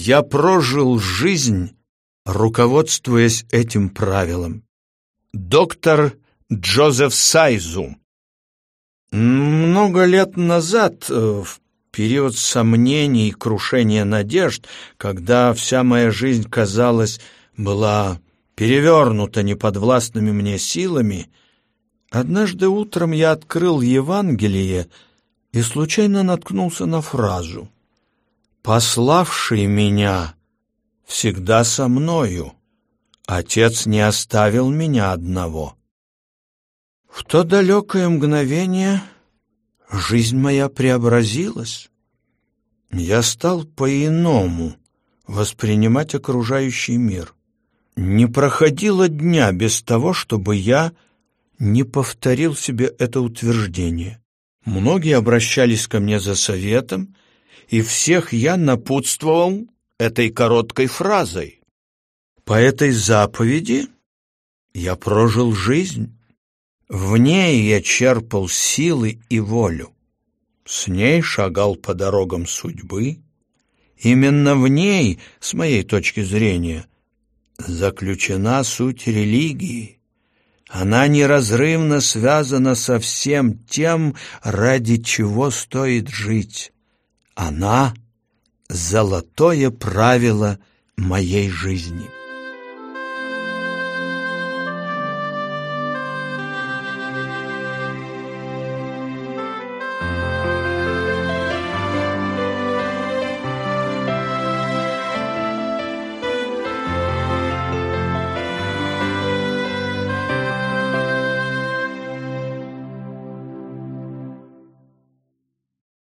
Я прожил жизнь, руководствуясь этим правилом. Доктор Джозеф Сайзу Много лет назад, э, в период сомнений и крушения надежд, когда вся моя жизнь, казалось, была перевернута неподвластными мне силами, однажды утром я открыл Евангелие и случайно наткнулся на фразу «Пославший меня всегда со мною, Отец не оставил меня одного». В то далекое мгновение жизнь моя преобразилась. Я стал по-иному воспринимать окружающий мир. Не проходило дня без того, чтобы я не повторил себе это утверждение. Многие обращались ко мне за советом, и всех я напутствовал этой короткой фразой. По этой заповеди я прожил жизнь. В ней я черпал силы и волю. С ней шагал по дорогам судьбы. Именно в ней, с моей точки зрения, заключена суть религии. Она неразрывно связана со всем тем, ради чего стоит жить. Она — золотое правило моей жизни.